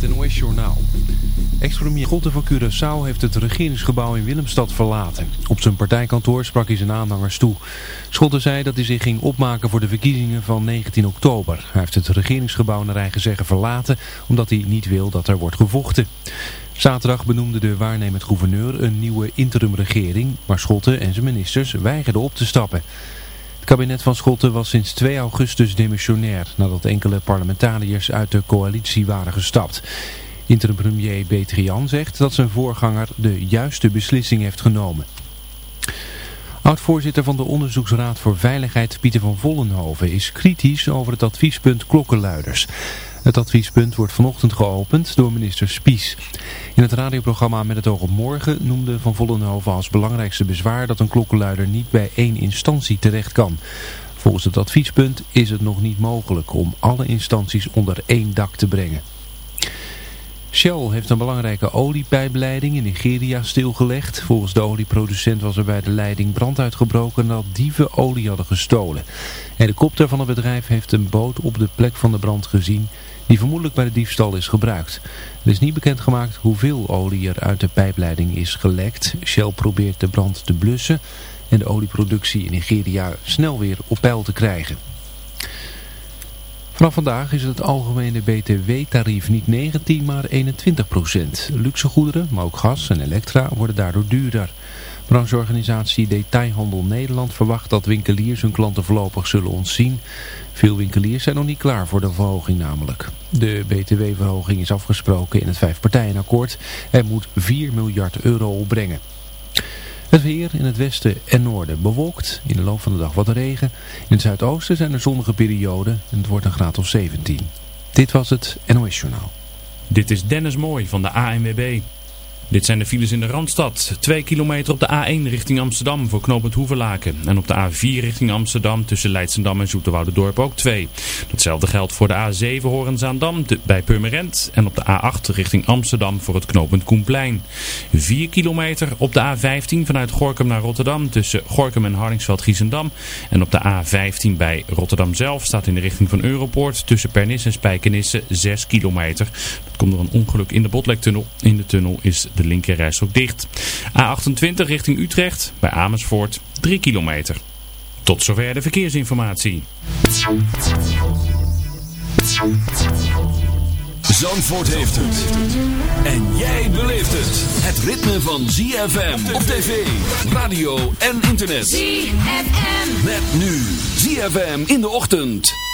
het NOS-journaal. Ex-premier Schotten van Curaçao heeft het regeringsgebouw in Willemstad verlaten. Op zijn partijkantoor sprak hij zijn aanhangers toe. Schotten zei dat hij zich ging opmaken voor de verkiezingen van 19 oktober. Hij heeft het regeringsgebouw naar eigen zeggen verlaten, omdat hij niet wil dat er wordt gevochten. Zaterdag benoemde de waarnemend gouverneur een nieuwe interimregering, maar Schotten en zijn ministers weigerden op te stappen. Het kabinet van Schotten was sinds 2 augustus demissionair nadat enkele parlementariërs uit de coalitie waren gestapt. Interim-premier Betrian zegt dat zijn voorganger de juiste beslissing heeft genomen. Oud-voorzitter van de Onderzoeksraad voor Veiligheid Pieter van Vollenhoven is kritisch over het adviespunt klokkenluiders. Het adviespunt wordt vanochtend geopend door minister Spies. In het radioprogramma Met het oog op morgen noemde Van Vollenhoven als belangrijkste bezwaar dat een klokkenluider niet bij één instantie terecht kan. Volgens het adviespunt is het nog niet mogelijk om alle instanties onder één dak te brengen. Shell heeft een belangrijke oliepijpleiding in Nigeria stilgelegd. Volgens de olieproducent was er bij de leiding brand uitgebroken nadat dieven olie hadden gestolen. Een helikopter van het bedrijf heeft een boot op de plek van de brand gezien die vermoedelijk bij de diefstal is gebruikt. Er is niet bekendgemaakt hoeveel olie er uit de pijpleiding is gelekt. Shell probeert de brand te blussen en de olieproductie in Nigeria snel weer op peil te krijgen. Vanaf vandaag is het algemene btw-tarief niet 19, maar 21 procent. Luxe goederen, maar ook gas en elektra worden daardoor duurder. Brancheorganisatie Detailhandel Nederland verwacht dat winkeliers hun klanten voorlopig zullen ontzien. Veel winkeliers zijn nog niet klaar voor de verhoging namelijk. De btw-verhoging is afgesproken in het vijfpartijenakkoord en moet 4 miljard euro opbrengen. Het weer in het westen en noorden bewolkt. In de loop van de dag wat regen. In het zuidoosten zijn er zonnige perioden en het wordt een graad of 17. Dit was het NOS Journaal. Dit is Dennis Mooi van de ANWB. Dit zijn de files in de Randstad. 2 kilometer op de A1 richting Amsterdam voor knooppunt Hoeverlaken. En op de A4 richting Amsterdam tussen Leidsendam en Dorp ook 2. Datzelfde geldt voor de A7 Horenzaandam bij Purmerend. En op de A8 richting Amsterdam voor het knooppunt Koenplein. 4 kilometer op de A15 vanuit Gorkum naar Rotterdam tussen Gorkum en Hardingsveld-Giessendam. En op de A15 bij Rotterdam zelf staat in de richting van Europoort tussen Pernis en Spijkenisse 6 kilometer. Dat komt door een ongeluk in de Botlektunnel. In de tunnel is de de linkerreis ook dicht. A28 richting Utrecht bij Amersfoort 3 kilometer. Tot zover de verkeersinformatie. Zandvoort heeft het. En jij beleeft het. Het ritme van ZFM op tv, radio en internet. ZFM. Met nu ZFM in de ochtend.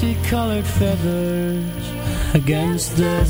Multicolored feathers against the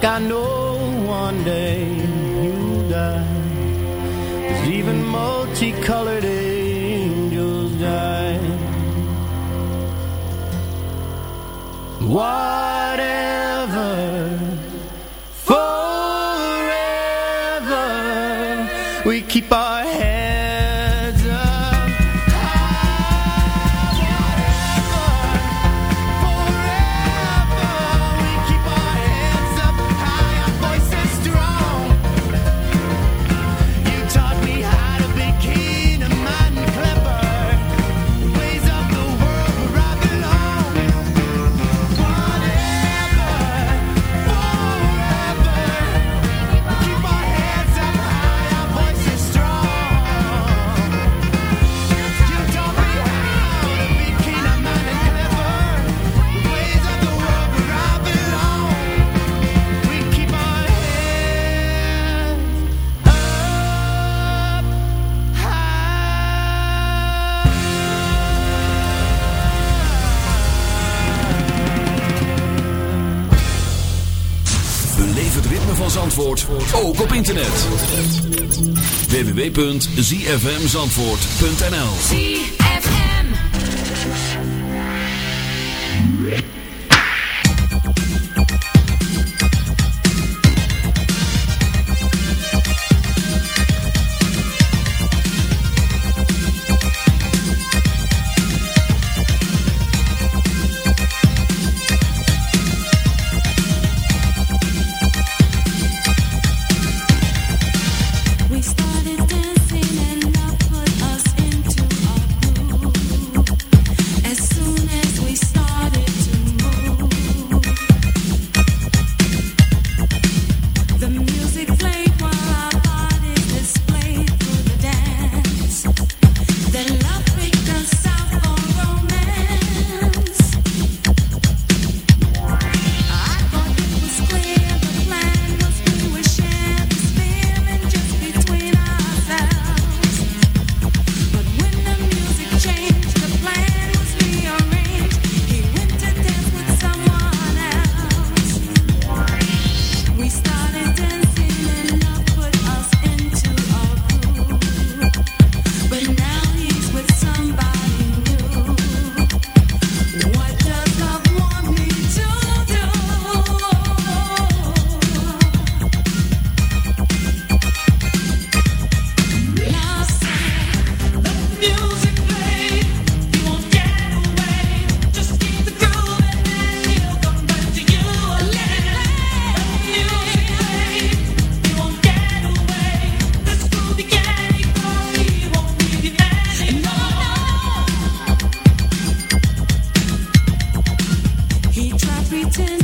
like I know www.zfmzandvoort.nl waiting.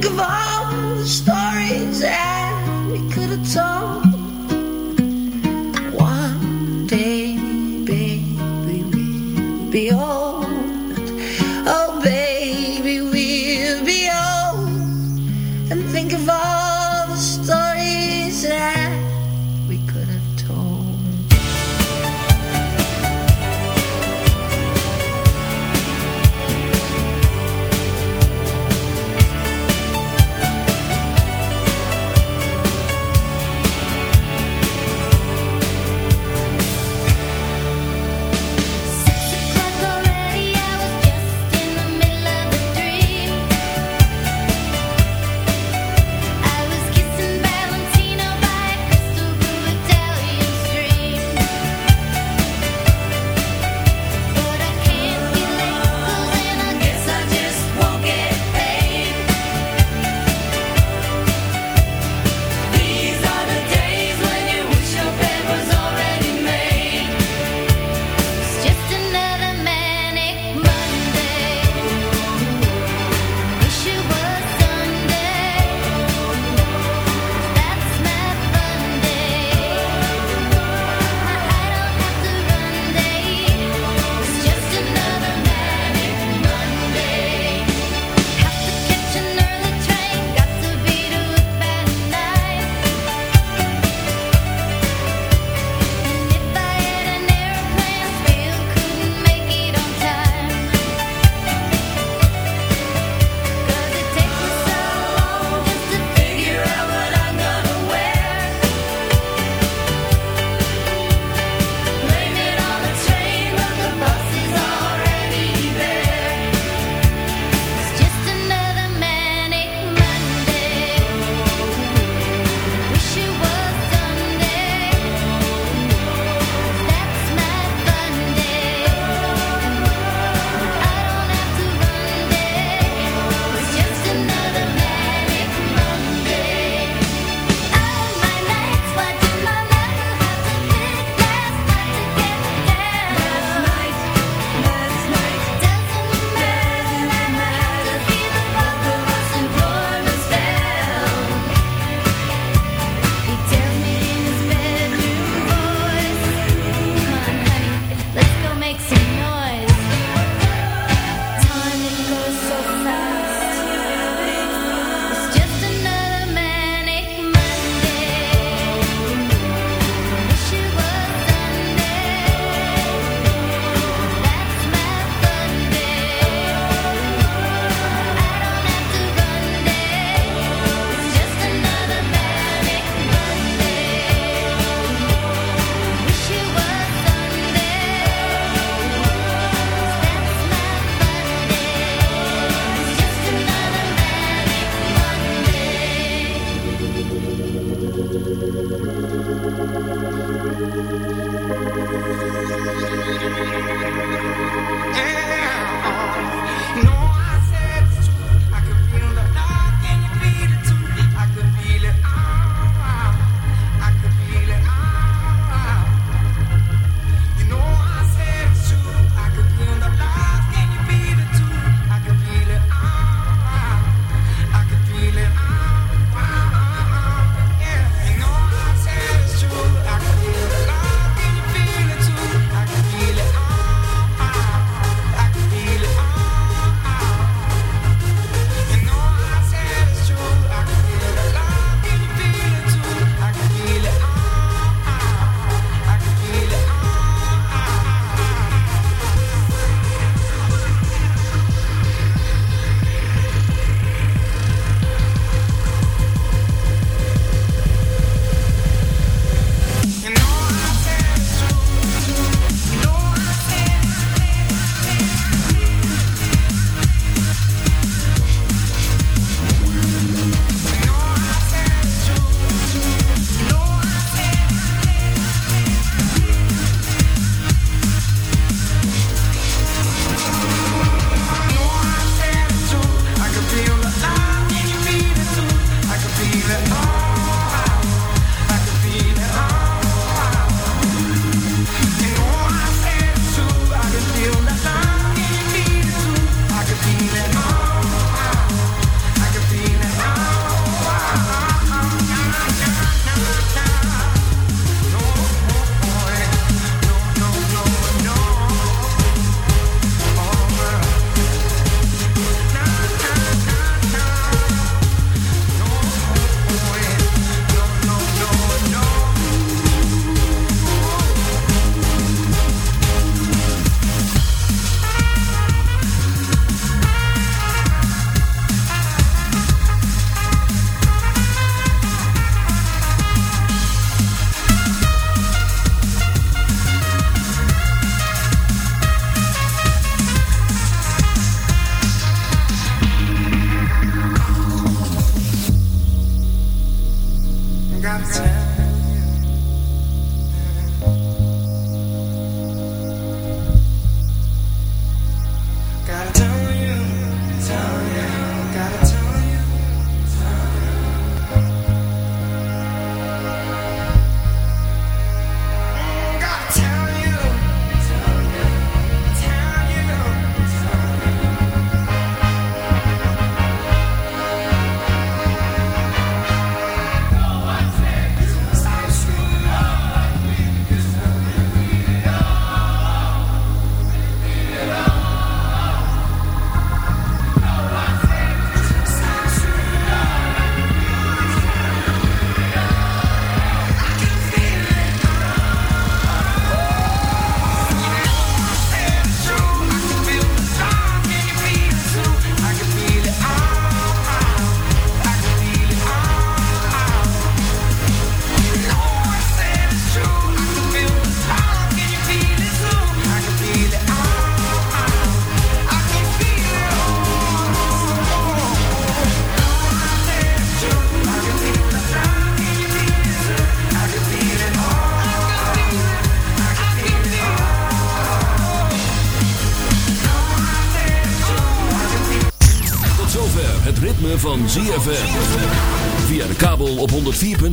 Think of